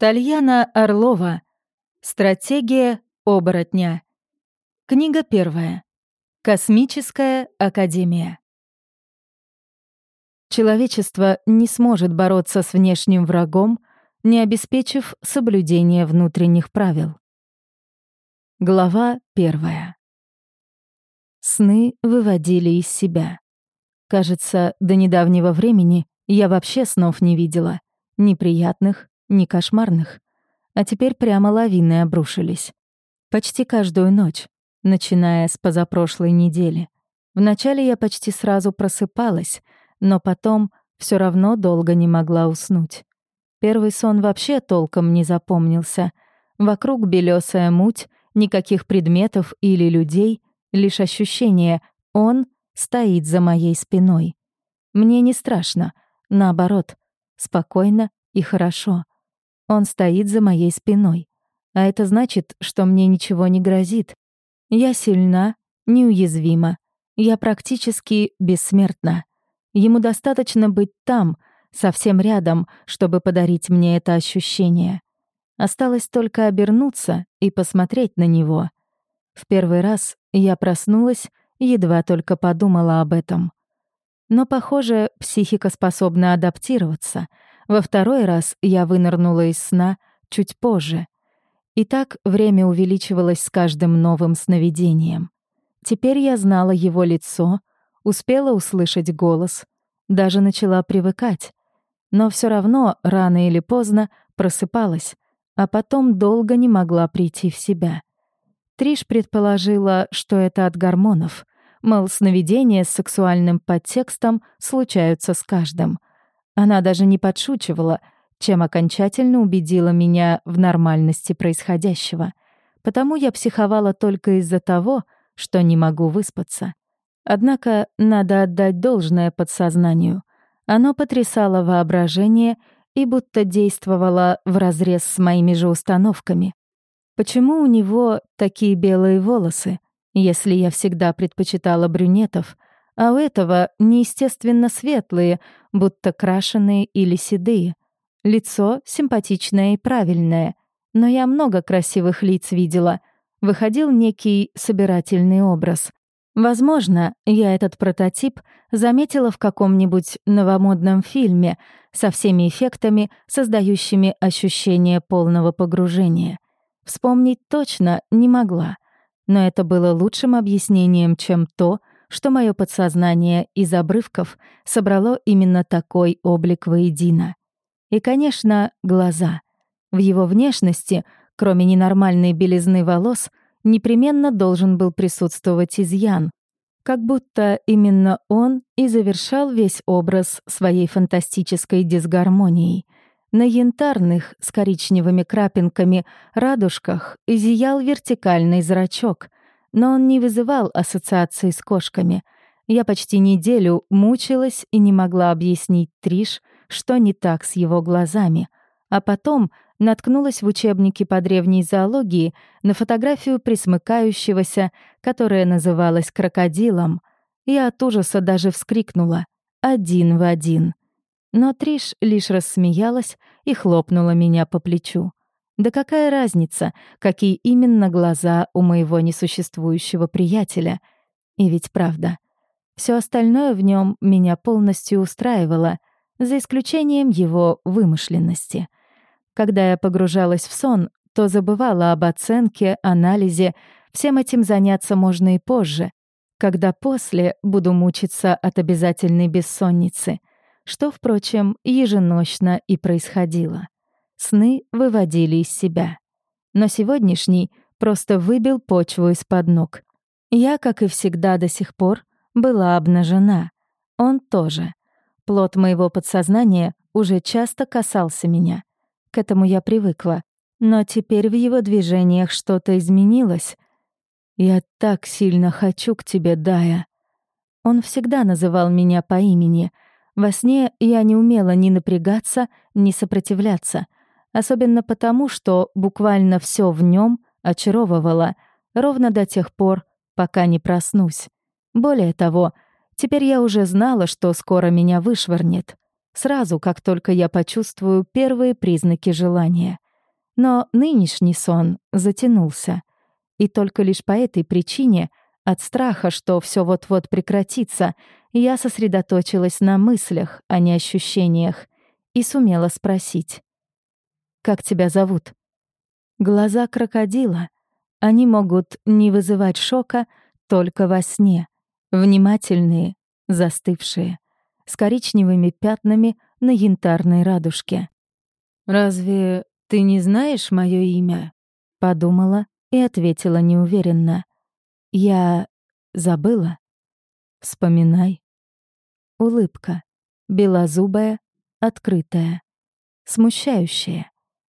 Тальяна Орлова. Стратегия оборотня. Книга первая. Космическая академия. Человечество не сможет бороться с внешним врагом, не обеспечив соблюдение внутренних правил. Глава первая. Сны выводили из себя. Кажется, до недавнего времени я вообще снов не видела. Неприятных, ни кошмарных. А теперь прямо лавины обрушились. Почти каждую ночь, начиная с позапрошлой недели. Вначале я почти сразу просыпалась, но потом все равно долго не могла уснуть. Первый сон вообще толком не запомнился. Вокруг белесая муть, никаких предметов или людей, лишь ощущение «он стоит за моей спиной». Мне не страшно, наоборот, спокойно и хорошо. Он стоит за моей спиной. А это значит, что мне ничего не грозит. Я сильна, неуязвима. Я практически бессмертна. Ему достаточно быть там, совсем рядом, чтобы подарить мне это ощущение. Осталось только обернуться и посмотреть на него. В первый раз я проснулась, едва только подумала об этом. Но, похоже, психика способна адаптироваться — во второй раз я вынырнула из сна чуть позже. И так время увеличивалось с каждым новым сновидением. Теперь я знала его лицо, успела услышать голос, даже начала привыкать. Но все равно рано или поздно просыпалась, а потом долго не могла прийти в себя. Триш предположила, что это от гормонов, мол, сновидения с сексуальным подтекстом случаются с каждым — она даже не подшучивала, чем окончательно убедила меня в нормальности происходящего. Потому я психовала только из-за того, что не могу выспаться. Однако надо отдать должное подсознанию. Оно потрясало воображение и будто действовало вразрез с моими же установками. Почему у него такие белые волосы, если я всегда предпочитала брюнетов — а у этого неестественно светлые, будто крашеные или седые. Лицо симпатичное и правильное, но я много красивых лиц видела. Выходил некий собирательный образ. Возможно, я этот прототип заметила в каком-нибудь новомодном фильме со всеми эффектами, создающими ощущение полного погружения. Вспомнить точно не могла, но это было лучшим объяснением, чем то, что мое подсознание из обрывков собрало именно такой облик воедино. И, конечно, глаза. В его внешности, кроме ненормальной белизны волос, непременно должен был присутствовать изъян, как будто именно он и завершал весь образ своей фантастической дисгармонией. На янтарных с коричневыми крапинками радужках зиял вертикальный зрачок — но он не вызывал ассоциации с кошками. Я почти неделю мучилась и не могла объяснить Триш, что не так с его глазами. А потом наткнулась в учебнике по древней зоологии на фотографию присмыкающегося, которая называлась крокодилом. Я от ужаса даже вскрикнула. Один в один. Но Триш лишь рассмеялась и хлопнула меня по плечу. Да какая разница, какие именно глаза у моего несуществующего приятеля? И ведь правда. Все остальное в нем меня полностью устраивало, за исключением его вымышленности. Когда я погружалась в сон, то забывала об оценке, анализе. Всем этим заняться можно и позже, когда после буду мучиться от обязательной бессонницы, что, впрочем, еженочно и происходило. Сны выводили из себя. Но сегодняшний просто выбил почву из-под ног. Я, как и всегда до сих пор, была обнажена. Он тоже. Плод моего подсознания уже часто касался меня. К этому я привыкла. Но теперь в его движениях что-то изменилось. «Я так сильно хочу к тебе, Дая». Он всегда называл меня по имени. Во сне я не умела ни напрягаться, ни сопротивляться — особенно потому, что буквально все в нем очаровывало ровно до тех пор, пока не проснусь. Более того, теперь я уже знала, что скоро меня вышвырнет. Сразу, как только я почувствую первые признаки желания. Но нынешний сон затянулся. И только лишь по этой причине, от страха, что все вот-вот прекратится, я сосредоточилась на мыслях, а не ощущениях, и сумела спросить. «Как тебя зовут?» Глаза крокодила. Они могут не вызывать шока только во сне. Внимательные, застывшие, с коричневыми пятнами на янтарной радужке. «Разве ты не знаешь мое имя?» — подумала и ответила неуверенно. «Я забыла. Вспоминай». Улыбка. Белозубая, открытая. Смущающая.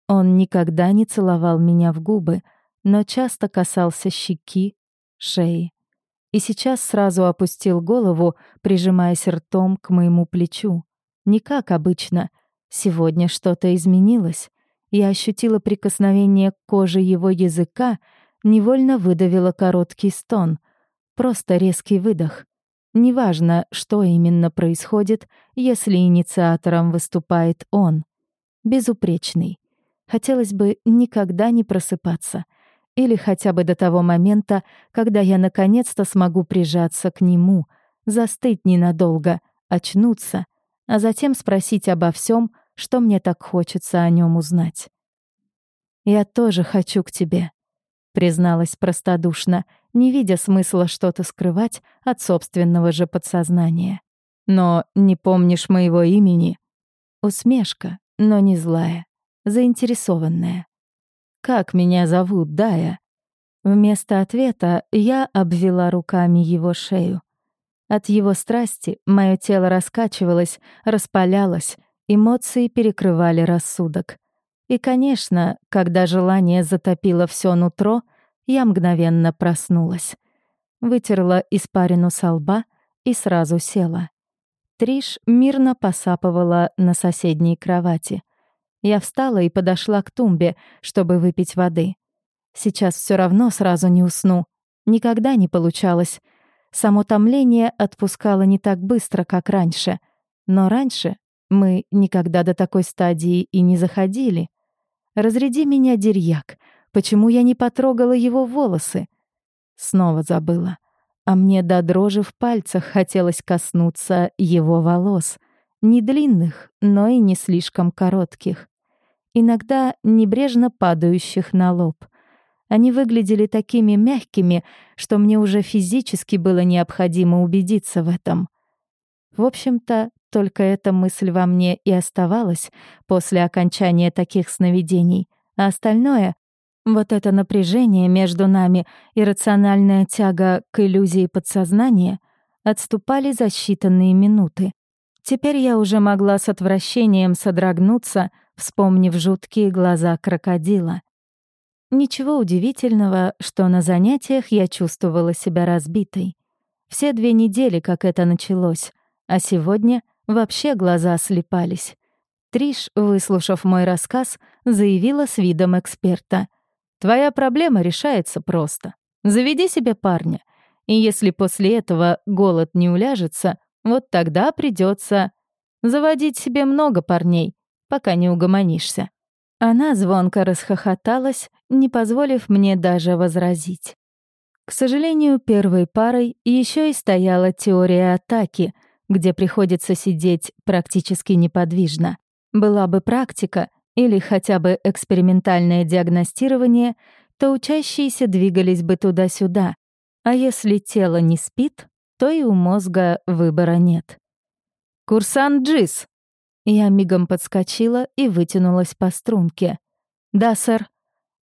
Он никогда не целовал меня в губы, но часто касался щеки, шеи и сейчас сразу опустил голову, прижимаясь ртом к моему плечу. Не как обычно. Сегодня что-то изменилось. Я ощутила прикосновение к коже его языка, невольно выдавила короткий стон. Просто резкий выдох. Неважно, что именно происходит, если инициатором выступает он. Безупречный. Хотелось бы никогда не просыпаться — или хотя бы до того момента, когда я наконец-то смогу прижаться к нему, застыть ненадолго, очнуться, а затем спросить обо всем, что мне так хочется о нем узнать. «Я тоже хочу к тебе», — призналась простодушно, не видя смысла что-то скрывать от собственного же подсознания. «Но не помнишь моего имени?» Усмешка, но не злая, заинтересованная. «Как меня зовут, Дая?» Вместо ответа я обвела руками его шею. От его страсти мое тело раскачивалось, распалялось, эмоции перекрывали рассудок. И, конечно, когда желание затопило все нутро, я мгновенно проснулась. Вытерла испарину со лба и сразу села. Триш мирно посапывала на соседней кровати — я встала и подошла к тумбе, чтобы выпить воды. Сейчас все равно сразу не усну. Никогда не получалось. Само томление отпускало не так быстро, как раньше. Но раньше мы никогда до такой стадии и не заходили. Разряди меня, дерьяк. Почему я не потрогала его волосы? Снова забыла. А мне до дрожи в пальцах хотелось коснуться его волос. Не длинных, но и не слишком коротких иногда небрежно падающих на лоб. Они выглядели такими мягкими, что мне уже физически было необходимо убедиться в этом. В общем-то, только эта мысль во мне и оставалась после окончания таких сновидений, а остальное — вот это напряжение между нами и рациональная тяга к иллюзии подсознания — отступали за считанные минуты. Теперь я уже могла с отвращением содрогнуться — вспомнив жуткие глаза крокодила. Ничего удивительного, что на занятиях я чувствовала себя разбитой. Все две недели, как это началось, а сегодня вообще глаза слепались. Триш, выслушав мой рассказ, заявила с видом эксперта. «Твоя проблема решается просто. Заведи себе парня. И если после этого голод не уляжется, вот тогда придется заводить себе много парней, пока не угомонишься». Она звонко расхохоталась, не позволив мне даже возразить. К сожалению, первой парой еще и стояла теория атаки, где приходится сидеть практически неподвижно. Была бы практика или хотя бы экспериментальное диагностирование, то учащиеся двигались бы туда-сюда, а если тело не спит, то и у мозга выбора нет. «Курсант Джис!» Я мигом подскочила и вытянулась по струнке. «Да, сэр.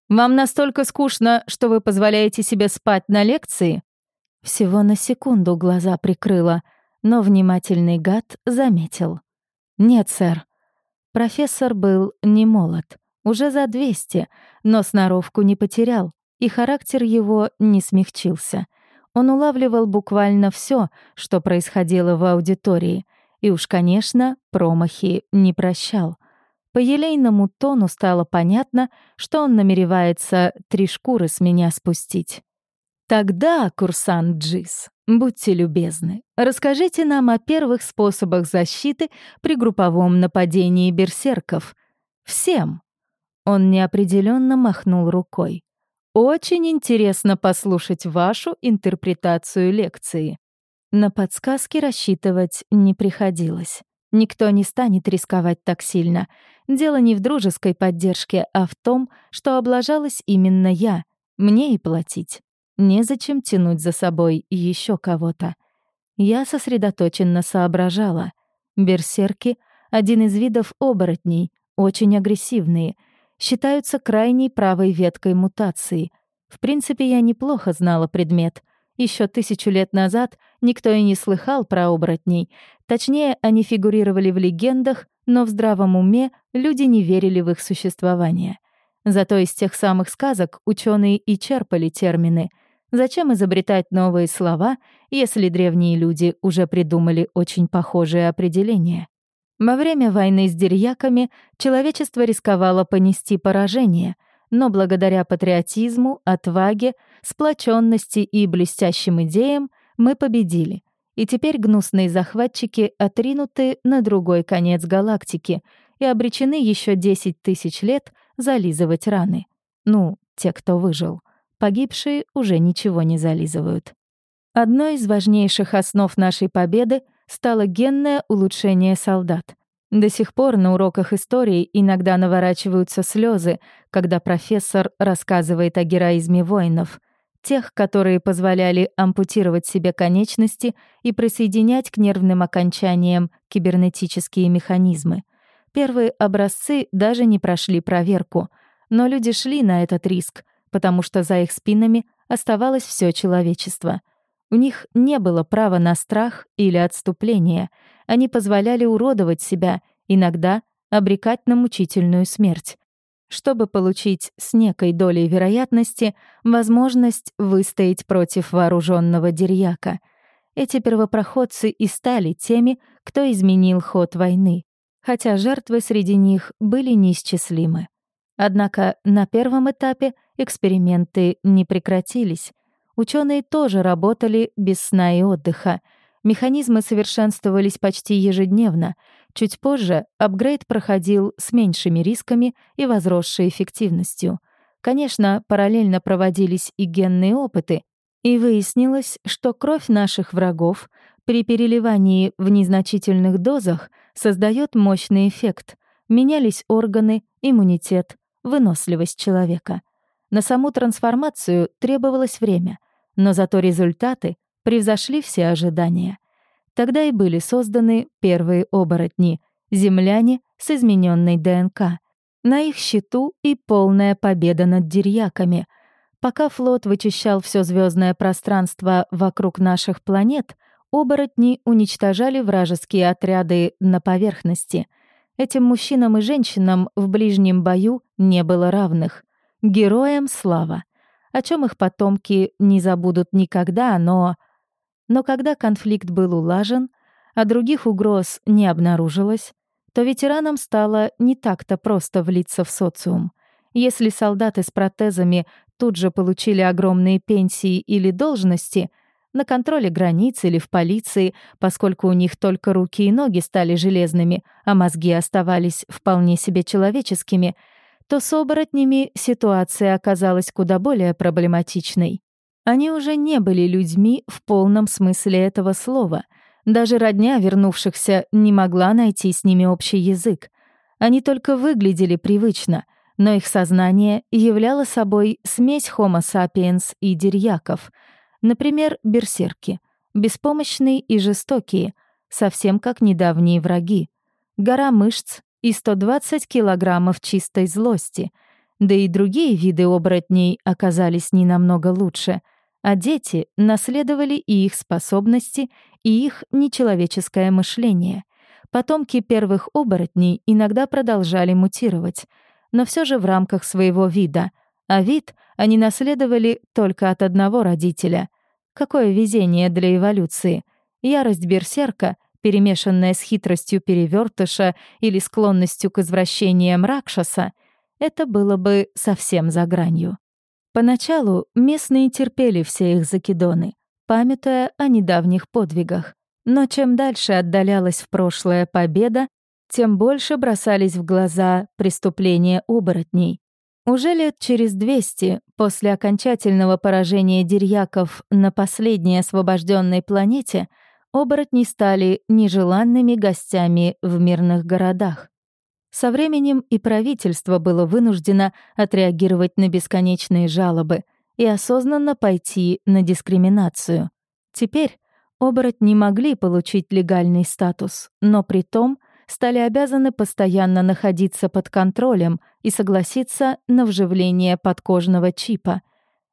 Вам настолько скучно, что вы позволяете себе спать на лекции?» Всего на секунду глаза прикрыла, но внимательный гад заметил. «Нет, сэр». Профессор был не молод, уже за 200, но сноровку не потерял, и характер его не смягчился. Он улавливал буквально все, что происходило в аудитории — и уж, конечно, промахи не прощал. По елейному тону стало понятно, что он намеревается три шкуры с меня спустить. Тогда, курсант Джис, будьте любезны, расскажите нам о первых способах защиты при групповом нападении берсерков. Всем. Он неопределенно махнул рукой. «Очень интересно послушать вашу интерпретацию лекции». На подсказки рассчитывать не приходилось. Никто не станет рисковать так сильно. Дело не в дружеской поддержке, а в том, что облажалась именно я. Мне и платить. Незачем тянуть за собой еще кого-то. Я сосредоточенно соображала. Берсерки — один из видов оборотней, очень агрессивные, считаются крайней правой веткой мутации. В принципе, я неплохо знала предмет. Еще тысячу лет назад никто и не слыхал про оборотней. Точнее, они фигурировали в легендах, но в здравом уме люди не верили в их существование. Зато из тех самых сказок ученые и черпали термины. Зачем изобретать новые слова, если древние люди уже придумали очень похожие определения? Во время войны с дерьяками человечество рисковало понести поражение — но благодаря патриотизму, отваге, сплоченности и блестящим идеям мы победили. И теперь гнусные захватчики отринуты на другой конец галактики и обречены еще 10 тысяч лет зализывать раны. Ну, те, кто выжил. Погибшие уже ничего не зализывают. Одной из важнейших основ нашей победы стало генное улучшение солдат. До сих пор на уроках истории иногда наворачиваются слезы, когда профессор рассказывает о героизме воинов, тех, которые позволяли ампутировать себе конечности и присоединять к нервным окончаниям кибернетические механизмы. Первые образцы даже не прошли проверку, но люди шли на этот риск, потому что за их спинами оставалось все человечество. У них не было права на страх или отступление — они позволяли уродовать себя, иногда обрекать на мучительную смерть, чтобы получить с некой долей вероятности возможность выстоять против вооруженного дерьяка. Эти первопроходцы и стали теми, кто изменил ход войны, хотя жертвы среди них были неисчислимы. Однако на первом этапе эксперименты не прекратились. Ученые тоже работали без сна и отдыха — Механизмы совершенствовались почти ежедневно. Чуть позже апгрейд проходил с меньшими рисками и возросшей эффективностью. Конечно, параллельно проводились и генные опыты, и выяснилось, что кровь наших врагов при переливании в незначительных дозах создает мощный эффект. Менялись органы, иммунитет, выносливость человека. На саму трансформацию требовалось время, но зато результаты превзошли все ожидания. Тогда и были созданы первые оборотни — земляне с измененной ДНК. На их счету и полная победа над дерьяками. Пока флот вычищал все звездное пространство вокруг наших планет, оборотни уничтожали вражеские отряды на поверхности. Этим мужчинам и женщинам в ближнем бою не было равных. Героям слава. О чем их потомки не забудут никогда, но но когда конфликт был улажен, а других угроз не обнаружилось, то ветеранам стало не так-то просто влиться в социум. Если солдаты с протезами тут же получили огромные пенсии или должности, на контроле границ или в полиции, поскольку у них только руки и ноги стали железными, а мозги оставались вполне себе человеческими, то с оборотнями ситуация оказалась куда более проблематичной. Они уже не были людьми в полном смысле этого слова. Даже родня вернувшихся не могла найти с ними общий язык. Они только выглядели привычно, но их сознание являло собой смесь Homo sapiens и дерьяков. Например, берсерки. Беспомощные и жестокие, совсем как недавние враги. Гора мышц и 120 килограммов чистой злости. Да и другие виды оборотней оказались не намного лучше — а дети наследовали и их способности, и их нечеловеческое мышление. Потомки первых оборотней иногда продолжали мутировать, но все же в рамках своего вида, а вид они наследовали только от одного родителя. Какое везение для эволюции! Ярость берсерка, перемешанная с хитростью перевертыша или склонностью к извращениям Ракшаса, это было бы совсем за гранью. Поначалу местные терпели все их закидоны, памятуя о недавних подвигах. Но чем дальше отдалялась в прошлое победа, тем больше бросались в глаза преступления оборотней. Уже лет через 200 после окончательного поражения дерьяков на последней освобожденной планете оборотни стали нежеланными гостями в мирных городах. Со временем и правительство было вынуждено отреагировать на бесконечные жалобы и осознанно пойти на дискриминацию. Теперь оборотни могли получить легальный статус, но при том стали обязаны постоянно находиться под контролем и согласиться на вживление подкожного чипа.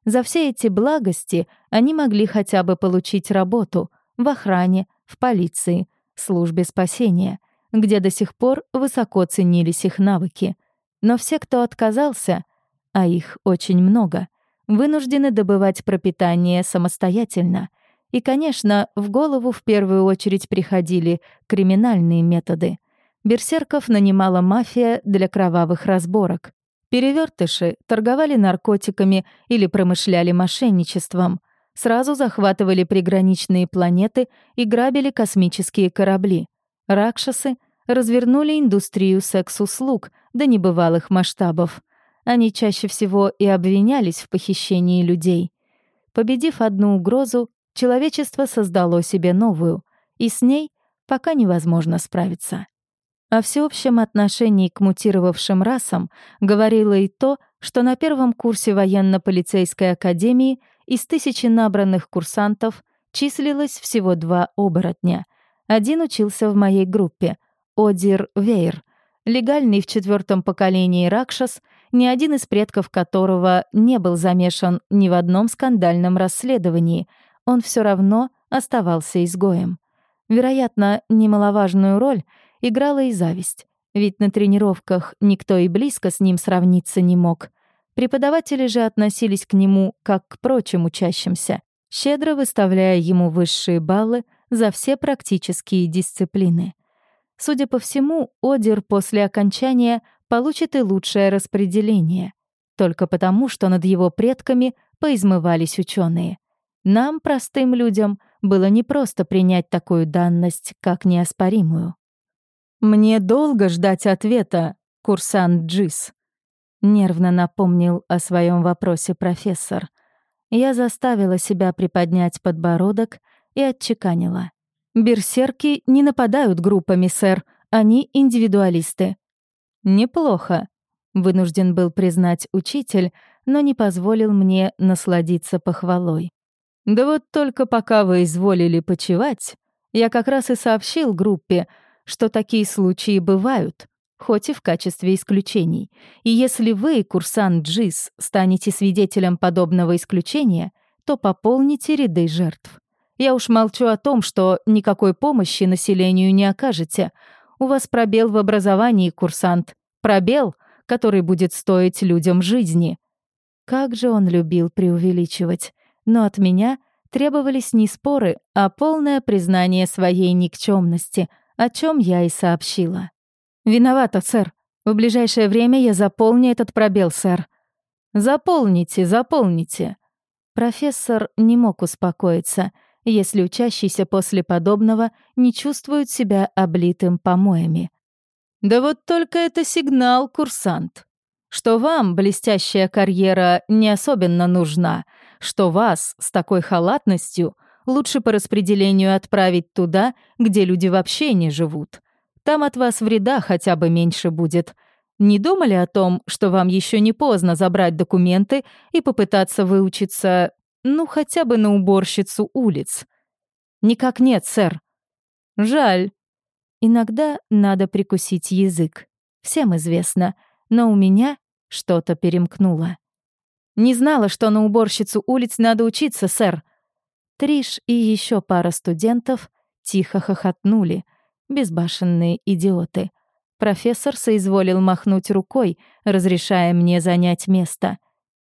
За все эти благости они могли хотя бы получить работу в охране, в полиции, службе спасения, где до сих пор высоко ценились их навыки. Но все, кто отказался, а их очень много, вынуждены добывать пропитание самостоятельно. И, конечно, в голову в первую очередь приходили криминальные методы. Берсерков нанимала мафия для кровавых разборок. Перевертыши торговали наркотиками или промышляли мошенничеством. Сразу захватывали приграничные планеты и грабили космические корабли. Ракшасы развернули индустрию секс-услуг до небывалых масштабов. Они чаще всего и обвинялись в похищении людей. Победив одну угрозу, человечество создало себе новую, и с ней пока невозможно справиться. О всеобщем отношении к мутировавшим расам говорило и то, что на первом курсе военно-полицейской академии из тысячи набранных курсантов числилось всего два оборотня. Один учился в моей группе — Одир Вейр, легальный в четвертом поколении Ракшас, ни один из предков которого не был замешан ни в одном скандальном расследовании, он все равно оставался изгоем. Вероятно, немаловажную роль — играла и зависть. Ведь на тренировках никто и близко с ним сравниться не мог. Преподаватели же относились к нему как к прочим учащимся, щедро выставляя ему высшие баллы за все практические дисциплины. Судя по всему, Одер после окончания получит и лучшее распределение, только потому, что над его предками поизмывались ученые. Нам, простым людям, было непросто принять такую данность как неоспоримую. «Мне долго ждать ответа, курсант Джис», — нервно напомнил о своем вопросе профессор. Я заставила себя приподнять подбородок и отчеканила. «Берсерки не нападают группами, сэр, они индивидуалисты». «Неплохо», — вынужден был признать учитель, но не позволил мне насладиться похвалой. «Да вот только пока вы изволили почевать, я как раз и сообщил группе, что такие случаи бывают, хоть и в качестве исключений. И если вы, курсант Джис, станете свидетелем подобного исключения, то пополните ряды жертв. Я уж молчу о том, что никакой помощи населению не окажете. У вас пробел в образовании, курсант. Пробел, который будет стоить людям жизни. Как же он любил преувеличивать. Но от меня требовались не споры, а полное признание своей никчемности — о чем я и сообщила. «Виновата, сэр. В ближайшее время я заполню этот пробел, сэр». «Заполните, заполните». Профессор не мог успокоиться, если учащийся после подобного не чувствует себя облитым помоями. «Да вот только это сигнал, курсант, что вам блестящая карьера не особенно нужна, что вас с такой халатностью — лучше по распределению отправить туда, где люди вообще не живут. Там от вас вреда хотя бы меньше будет. Не думали о том, что вам еще не поздно забрать документы и попытаться выучиться, ну, хотя бы на уборщицу улиц? Никак нет, сэр. Жаль. Иногда надо прикусить язык. Всем известно. Но у меня что-то перемкнуло. Не знала, что на уборщицу улиц надо учиться, сэр. Триш и еще пара студентов тихо хохотнули. Безбашенные идиоты. Профессор соизволил махнуть рукой, разрешая мне занять место.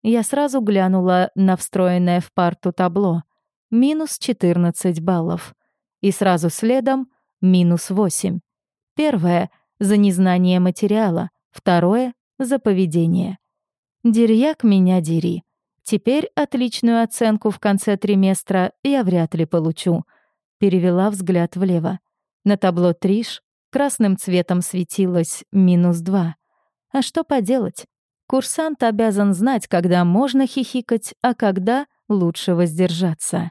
Я сразу глянула на встроенное в парту табло. Минус 14 баллов. И сразу следом минус 8. Первое — за незнание материала, второе — за поведение. Дерьяк меня дери. Теперь отличную оценку в конце триместра я вряд ли получу. Перевела взгляд влево. На табло Триш Красным цветом светилось минус два. А что поделать? Курсант обязан знать, когда можно хихикать, а когда лучше воздержаться.